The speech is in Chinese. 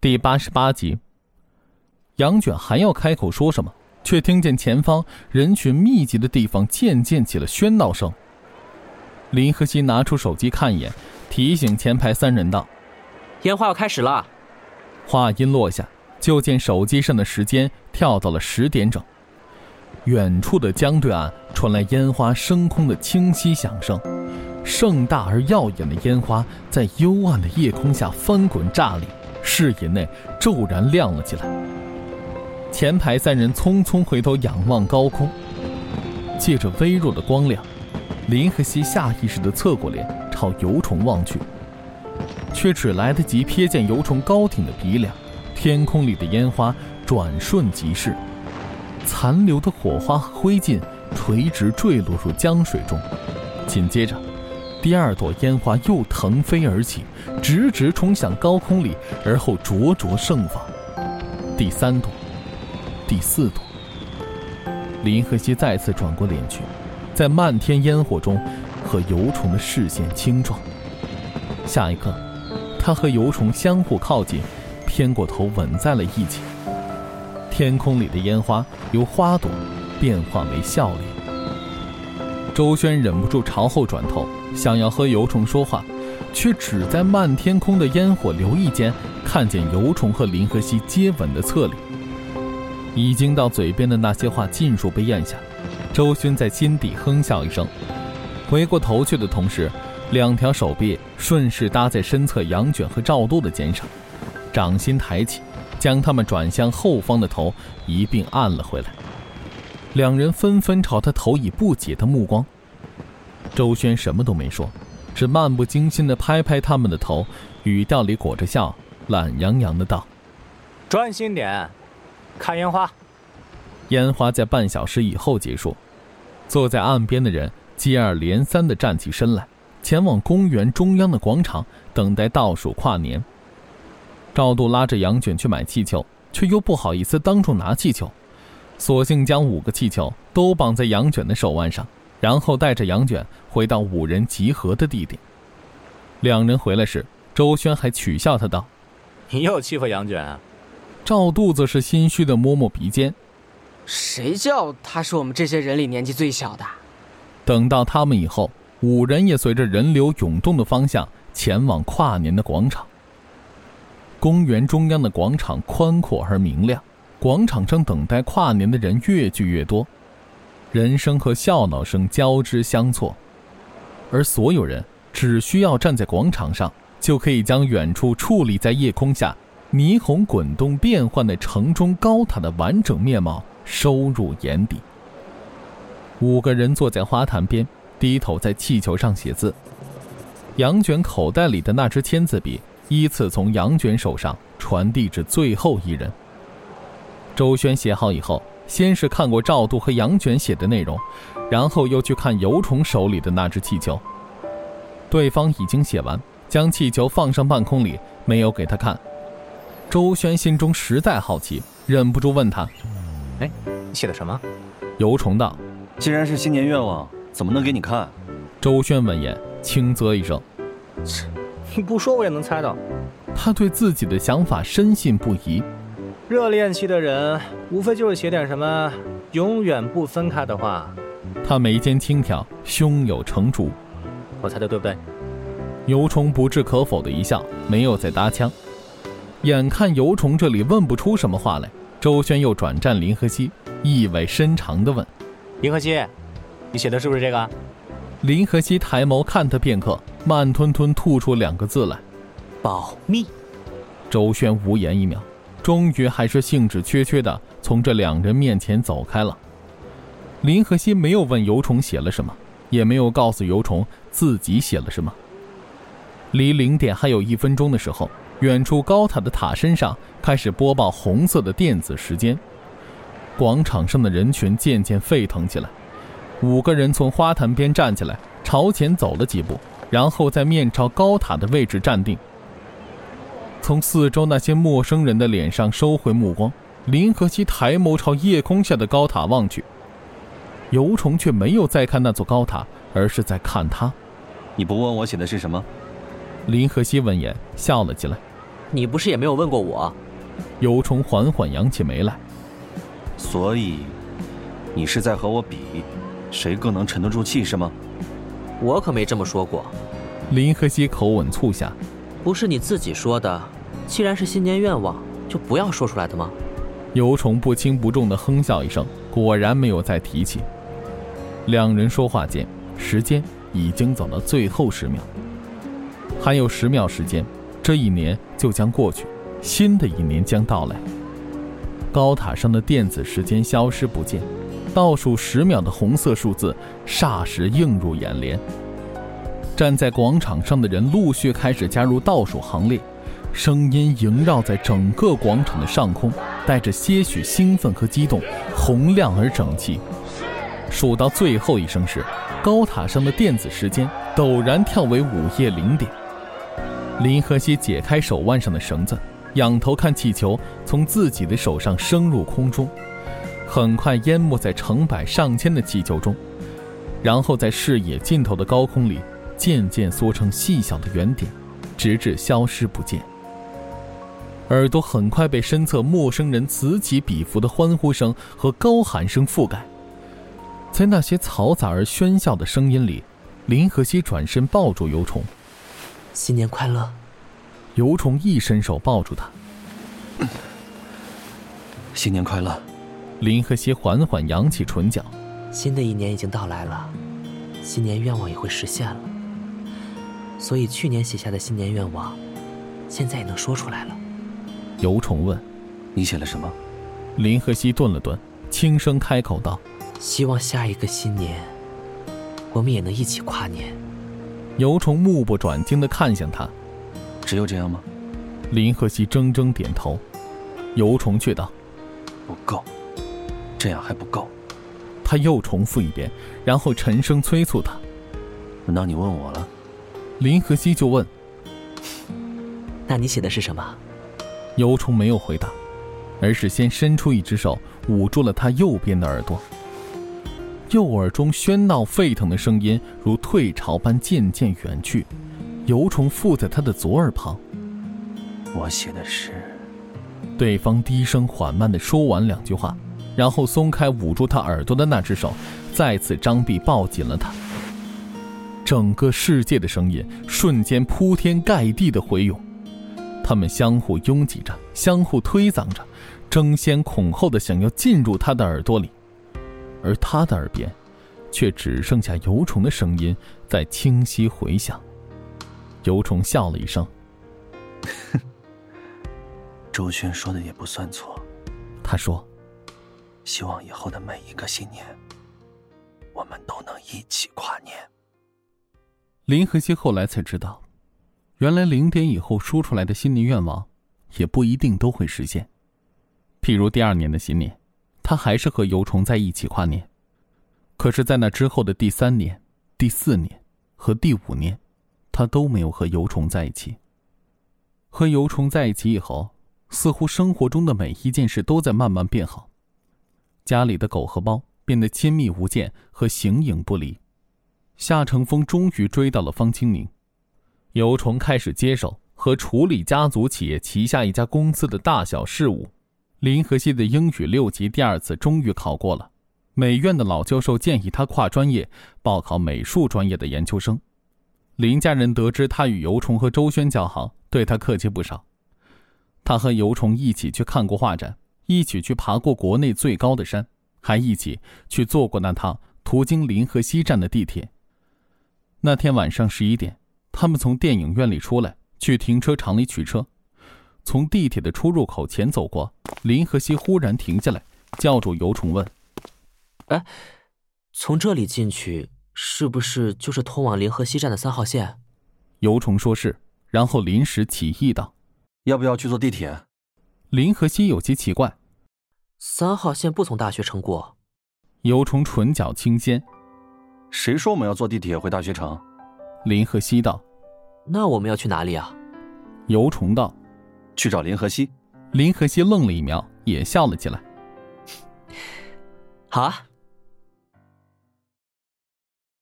第八十八集，杨卷还要开口说什么，却听见前方人群密集的地方渐渐起了喧闹声。林和熙拿出手机看一眼，提醒前排三人道：“烟花要开始了。”话音落下，就见手机上的时间跳到了十点整。远处的江对岸传来烟花升空的清晰响声，盛大而耀眼的烟花在幽暗的夜空下翻滚炸裂。视野内骤然亮了起来。前排三人匆匆回头仰望高空，借着微弱的光亮，林和熙下意识地侧过脸朝油虫望去，却只来得及瞥见油虫高挺的鼻梁，天空里的烟花转瞬即逝，残留的火花和灰烬垂直坠落入江水中，紧接着。第二朵烟花又腾飞而起，直直冲向高空里，而后灼灼盛放。第三朵，第四朵。林和熙再次转过脸去，在漫天烟火中和油虫的视线轻撞。下一刻，他和油虫相互靠近，偏过头吻在了一起。天空里的烟花由花朵变化为笑脸。周轩忍不住朝后转头。想要和油虫说话，却只在漫天空的烟火流溢间看见油虫和林和熙接吻的侧脸。已经到嘴边的那些话尽数被咽下，周勋在心底哼笑一声，回过头去的同时，两条手臂顺势搭在身侧杨卷和赵度的肩上，掌心抬起，将他们转向后方的头一并按了回来。两人纷纷朝他投以不解的目光。周轩什么都没说，只漫不经心地拍拍他们的头，语调里裹着笑，懒洋洋的道：“专心点，看烟花。”烟花在半小时以后结束，坐在岸边的人接二连三地站起身来，前往公园中央的广场等待倒数跨年。赵度拉着杨卷去买气球，却又不好意思当众拿气球，索性将五个气球都绑在杨卷的手腕上。然后带着杨卷回到五人集合的地点。两人回来时，周轩还取笑他道：“你又欺负杨卷啊。”赵肚子是心虚的摸摸鼻尖：“谁叫他是我们这些人里年纪最小的？”等到他们以后，五人也随着人流涌动的方向前往跨年的广场。公园中央的广场宽阔而明亮，广场上等待跨年的人越聚越多。人声和笑闹声交织相错，而所有人只需要站在广场上，就可以将远处矗立在夜空下、霓虹滚动变幻的城中高塔的完整面貌收入眼底。五个人坐在花坛边，低头在气球上写字。杨卷口袋里的那支签字笔依次从杨卷手上传递至最后一人。周轩写好以后。先是看过赵度和杨卷写的内容，然后又去看油虫手里的那只气球。对方已经写完，将气球放上半空里，没有给他看。周轩心中实在好奇，忍不住问他：“哎，你写的什么？”油虫道：“既然是新年愿望，怎么能给你看？”周轩闻言轻啧一声：“切，你不说我也能猜到。”他对自己的想法深信不疑。热恋期的人，无非就是写点什么永远不分开的话。他眉间轻挑，胸有成竹。我猜的对不对？尤虫不置可否的一笑，没有再搭腔。眼看尤虫这里问不出什么话来，周轩又转战林和熙，意味深长地问：“林和熙，你写的是不是这个？”林和熙抬眸看他片刻，慢吞吞吐出两个字来：“保密。”周轩无言一秒。终于还是兴致缺缺的从这两人面前走开了。林和熙没有问尤虫写了什么，也没有告诉尤虫自己写了什么。离零点还有一分钟的时候，远处高塔的塔身上开始播报红色的电子时间。广场上的人群渐渐沸腾起来。五个人从花坛边站起来，朝前走了几步，然后在面朝高塔的位置站定。从四周那些陌生人的脸上收回目光，林和熙抬眸朝夜空下的高塔望去。游虫却没有再看那座高塔，而是在看他。你不问我写的是什么？林和熙闻言笑了起来。你不是也没有问过我？尤虫缓缓扬起眉来。所以，你是在和我比，谁更能沉得住气是吗？我可没这么说过。林和熙口吻促下。不是你自己说的，既然是新年愿望，就不要说出来的吗？尤虫不轻不重的哼笑一声，果然没有再提起。两人说话间，时间已经走到最后十秒，还有十秒时间，这一年就将过去，新的一年将到来。高塔上的电子时间消失不见，倒数十秒的红色数字霎时映入眼帘。站在广场上的人陆续开始加入倒数行列，声音萦绕在整个广场的上空，带着些许兴奋和激动，洪亮而整齐。数到最后一声时，高塔上的电子时间陡然跳为午夜零点。林和熙解开手腕上的绳子，仰头看气球从自己的手上升入空中，很快淹没在成百上千的气球中，然后在视野尽头的高空里。渐渐缩成细小的圆点，直至消失不见。耳朵很快被身侧陌生人此起彼伏的欢呼声和高喊声覆盖。在那些嘈杂而喧嚣的声音里，林和熙转身抱住尤虫：“新年快乐！”尤虫一伸手抱住他：“ 新年快乐！”林和熙缓缓扬起唇角：“新的一年已经到来了，新年愿望也会实现了。”所以去年写下的新年愿望，现在也能说出来了。尤虫问：“你写了什么？”林和熙顿了顿，轻声开口道：“希望下一个新年，我们也能一起跨年。”尤虫目不转睛地看向他：“只有这样吗？”林和熙怔怔点头。尤虫却道：“不够，这样还不够。”他又重复一遍，然后沉声催促他：“轮到你问我了。”林和熙就问：“那你写的是什么？”尤虫没有回答，而是先伸出一只手捂住了他右边的耳朵。右耳中喧闹沸腾的声音如退潮般渐渐远去。尤虫附在他的左耳旁。我写的是。对方低声缓慢地说完两句话，然后松开捂住他耳朵的那只手，再次张臂抱紧了他。整个世界的声音瞬间铺天盖地的回涌，他们相互拥挤着，相互推搡着，争先恐后的想要进入他的耳朵里，而他的耳边，却只剩下尤虫的声音在清晰回响。尤虫笑了一声：“周轩说的也不算错。”他说：“希望以后的每一个新年，我们都能一起跨年。”林和熙后来才知道，原来零点以后说出来的新年愿望，也不一定都会实现。譬如第二年的新年，他还是和尤虫在一起跨年；可是，在那之后的第三年、第四年和第五年，他都没有和尤虫在一起。和尤虫在一起以后，似乎生活中的每一件事都在慢慢变好，家里的狗和猫变得亲密无间和形影不离。夏乘风终于追到了方清宁，尤虫开始接手和处理家族企业旗下一家公司的大小事务。林和熙的英语六级第二次终于考过了，美院的老教授建议他跨专业报考美术专业的研究生。林家人得知他与尤虫和周轩交好，对他客气不少。他和尤虫一起去看过画展，一起去爬过国内最高的山，还一起去坐过那趟途经林和西站的地铁。那天晚上十一点，他们从电影院里出来，去停车场里取车。从地铁的出入口前走过，林和熙忽然停下来，叫住尤虫问：“哎，从这里进去是不是就是通往林河西站的三号线？”尤虫说是，然后临时起意道：“要不要去坐地铁？”林和熙有些奇怪：“三号线不从大学城过。”尤虫唇角轻掀。谁说我们要坐地铁回大学城？林和熙道：“那我们要去哪里啊？”尤崇道：“去找林和熙。”林和熙愣了一秒，也笑了起来：“好啊。”